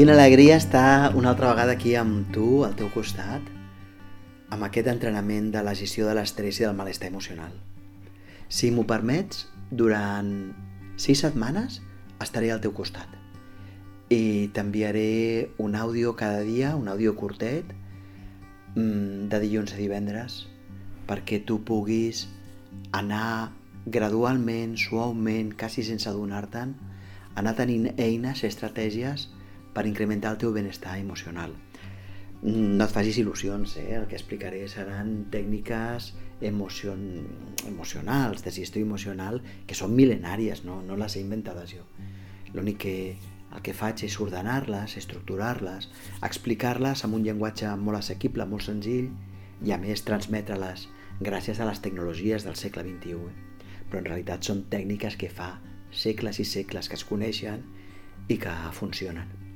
Quina alegria estar una altra vegada aquí amb tu, al teu costat, amb aquest entrenament de la gestió de l'estrès i del malestar emocional. Si m'ho permets, durant sis setmanes estaré al teu costat i t'enviaré un àudio cada dia, un àudio curtet, mm, de dilluns a divendres, perquè tu puguis anar gradualment, suaument, quasi sense adonar-te'n, anar tenint eines, estratègies per incrementar el teu benestar emocional. No et facis il·lusions, eh? el que explicaré seran tècniques emocion... emocionals, de gestió emocional, que són mil·lenàries, no, no les he inventades jo. L'únic que el que faig és ordenar-les, estructurar-les, explicar-les amb un llenguatge molt assequible, molt senzill, i a més transmetre-les gràcies a les tecnologies del segle XXI. Però en realitat són tècniques que fa segles i segles que es coneixen i que funcionen.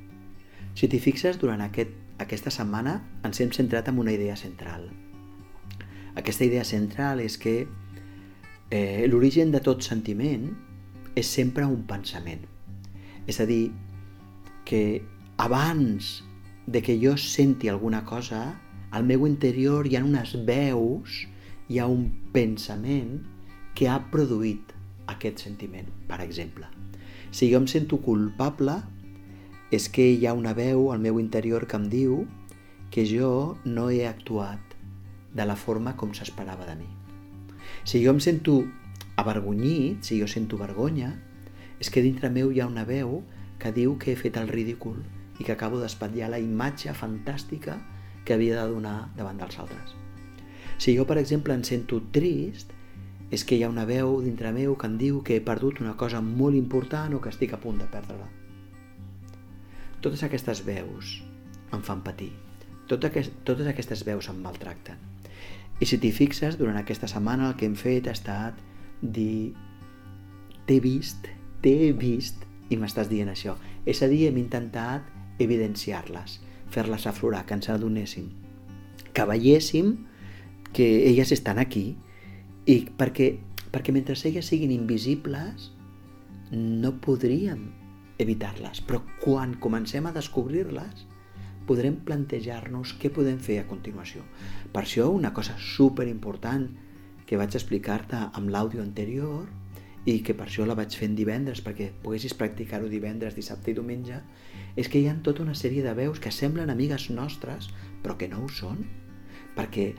Si t'hi fixes, durant aquest, aquesta setmana ens hem centrat en una idea central. Aquesta idea central és que eh, l'origen de tot sentiment és sempre un pensament. És a dir, que abans de que jo senti alguna cosa, al meu interior hi ha unes veus, hi ha un pensament que ha produït aquest sentiment, per exemple. Si jo em sento culpable, és que hi ha una veu al meu interior que em diu que jo no he actuat de la forma com s'esperava de mi. Si jo em sento avergonyit, si jo sento vergonya, és que dintre meu hi ha una veu que diu que he fet el ridícul i que acabo d'espatllar la imatge fantàstica que havia de donar davant dels altres. Si jo, per exemple, em sento trist, és que hi ha una veu dintre meu que em diu que he perdut una cosa molt important o que estic a punt de perdre-la. Totes aquestes veus em fan patir. Tot aquest, totes aquestes veus em maltracten. I si t'hi fixes, durant aquesta setmana el que hem fet ha estat dir t'he vist, t'he vist i m'estàs dient això. És a dir, hem intentat evidenciar-les, fer-les aflorar, que ens adonéssim, que veiéssim que elles estan aquí i perquè, perquè mentre elles siguin invisibles no podríem evitar-les, però quan comencem a descobrir-les podrem plantejar-nos què podem fer a continuació. Per això una cosa super important que vaig explicar-te amb l'àudio anterior i que per això la vaig fent divendres perquè poguessis practicar-ho divendres, dissabte i diumenge, és que hi ha tota una sèrie de veus que semblen amigues nostres però que no ho són, perquè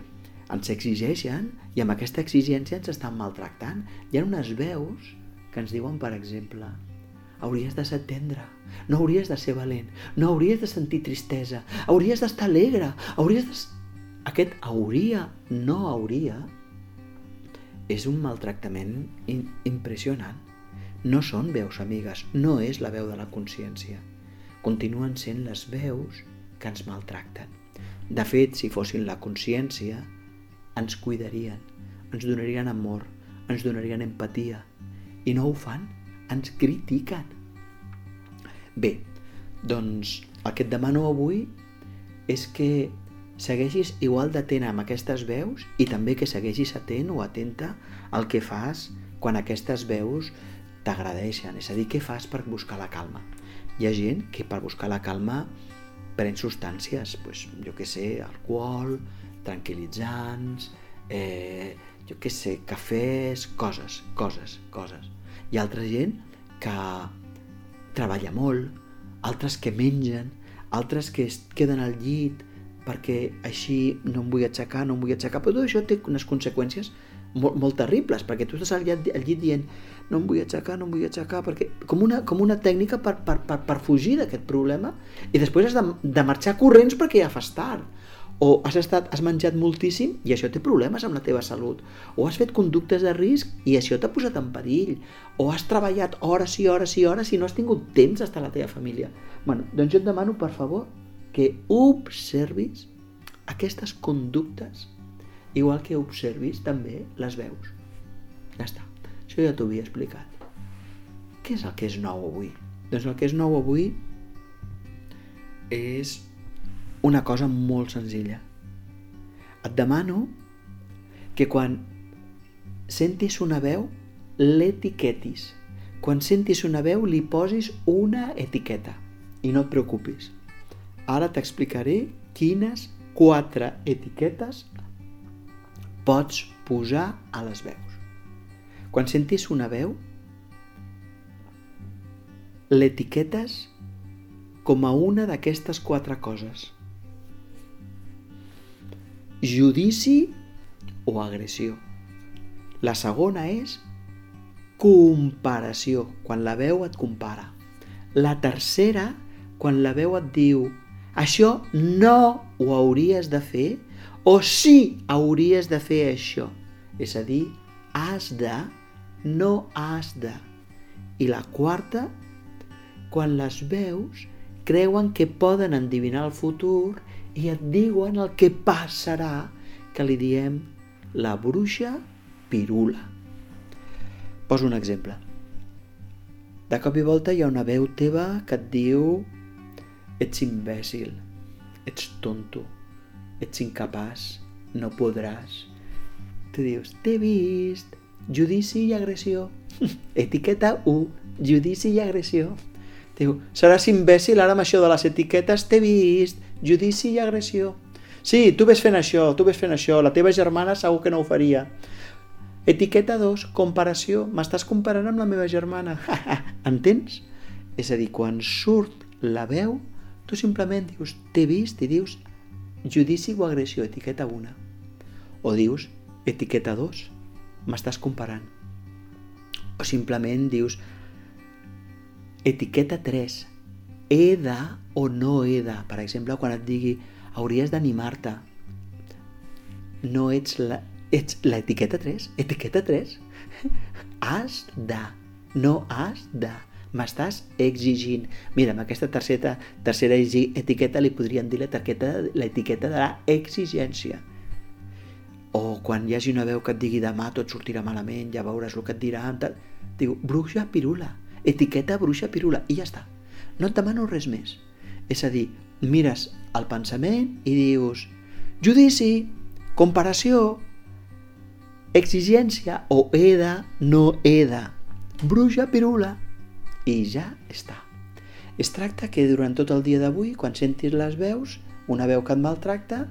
ens exigeixen i amb aquesta exigència ens estan maltractant. Hi ha unes veus que ens diuen, per exemple, hauries de ser tendre, no hauries de ser valent, no hauries de sentir tristesa, hauries d'estar alegre, hauries de... Aquest hauria, no hauria, és un maltractament impressionant. No són veus amigues, no és la veu de la consciència. Continuen sent les veus que ens maltracten. De fet, si fossin la consciència, ens cuidarien, ens donarien amor, ens donarien empatia. I no ho fan ens critiquen. Bé, doncs el que et demano avui és que segueixis igual d'atent amb aquestes veus i també que segueixis atent o atenta al que fas quan aquestes veus t'agradeixen, és a dir, què fas per buscar la calma. Hi ha gent que per buscar la calma pren substàncies, doncs, jo que sé, alcohol, tranquil·litzants, eh, jo que sé, cafès, coses, coses, coses. Hi ha altra gent que treballa molt, altres que mengen, altres que es queden al llit perquè així no em vull aixecar, no em vull aixecar, però tot això té unes conseqüències molt, molt terribles, perquè tu estàs al llit, al llit dient no em vull aixecar, no em vull aixecar, perquè com una, com una tècnica per, per, per, per fugir d'aquest problema i després has de, de marxar corrents perquè ja fas tard o has, estat, has menjat moltíssim i això té problemes amb la teva salut, o has fet conductes de risc i això t'ha posat en perill, o has treballat hores i hores i hores i no has tingut temps d'estar a la teva família. bueno, doncs jo et demano, per favor, que observis aquestes conductes, igual que observis també les veus. Ja està, això ja t'ho havia explicat. Què és el que és nou avui? Doncs el que és nou avui és una cosa molt senzilla. Et demano que quan sentis una veu, l'etiquetis. Quan sentis una veu, li posis una etiqueta i no et preocupis. Ara t'explicaré quines quatre etiquetes pots posar a les veus. Quan sentis una veu, l'etiquetes com a una d'aquestes quatre coses. Judici o agressió. La segona és comparació, quan la veu et compara. La tercera, quan la veu et diu això no ho hauries de fer o sí hauries de fer això. És a dir, has de, no has de. I la quarta, quan les veus creuen que poden endivinar el futur i et diuen el que passarà, que li diem la bruixa pirula. Poso un exemple. De cop i volta hi ha una veu teva que et diu ets imbècil, ets tonto, ets incapaç, no podràs. Tu dius, t'he vist, judici i agressió. Etiqueta 1, judici i agressió. Diu, seràs imbècil ara amb això de les etiquetes, t'he vist, judici i agressió. Sí, tu ves fent això, tu ves fent això, la teva germana segur que no ho faria. Etiqueta 2, comparació. M'estàs comparant amb la meva germana. Entens? És a dir, quan surt la veu, tu simplement dius t'he vist i dius judici o agressió, etiqueta 1. O dius etiqueta 2, m'estàs comparant. O simplement dius etiqueta 3, he de o no he de. Per exemple, quan et digui hauries d'animar-te, no ets la, ets l'etiqueta 3, etiqueta 3. Has de, no has de. M'estàs exigint. Mira, amb aquesta tercera, tercera etiqueta li podrien dir l'etiqueta de la exigència. O quan hi hagi una veu que et digui demà tot sortirà malament, ja veuràs el que et dirà. Diu, bruixa pirula, etiqueta bruixa pirula, i ja està. No et demano res més. És a dir, mires el pensament i dius, judici, comparació, exigència o eda, no eda, bruixa pirula. I ja està. Es tracta que durant tot el dia d'avui, quan sentis les veus, una veu que et maltracta,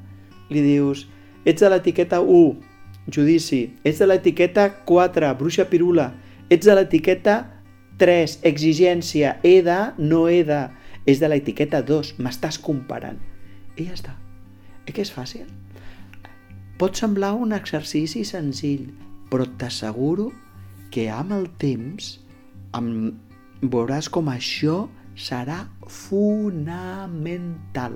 li dius ets de l'etiqueta 1, judici, ets de l'etiqueta 4, bruixa pirula, ets de l'etiqueta 3, exigència, eda, no eda, és de l'etiqueta 2, m'estàs comparant. I ja està. Eh que és fàcil? Pot semblar un exercici senzill, però t'asseguro que amb el temps amb... veuràs com això serà fonamental.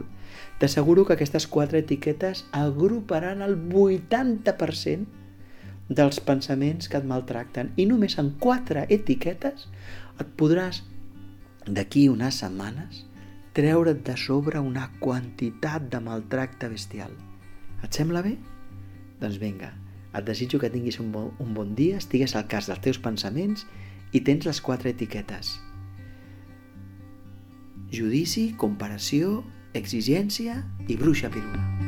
T'asseguro que aquestes quatre etiquetes agruparan el 80% dels pensaments que et maltracten i només en quatre etiquetes et podràs d'aquí unes setmanes treure't de sobre una quantitat de maltracte bestial. Et sembla bé? Doncs vinga, et desitjo que tinguis un bon, un bon dia, estigues al cas dels teus pensaments i tens les quatre etiquetes. Judici, comparació, exigència i bruixa pirula.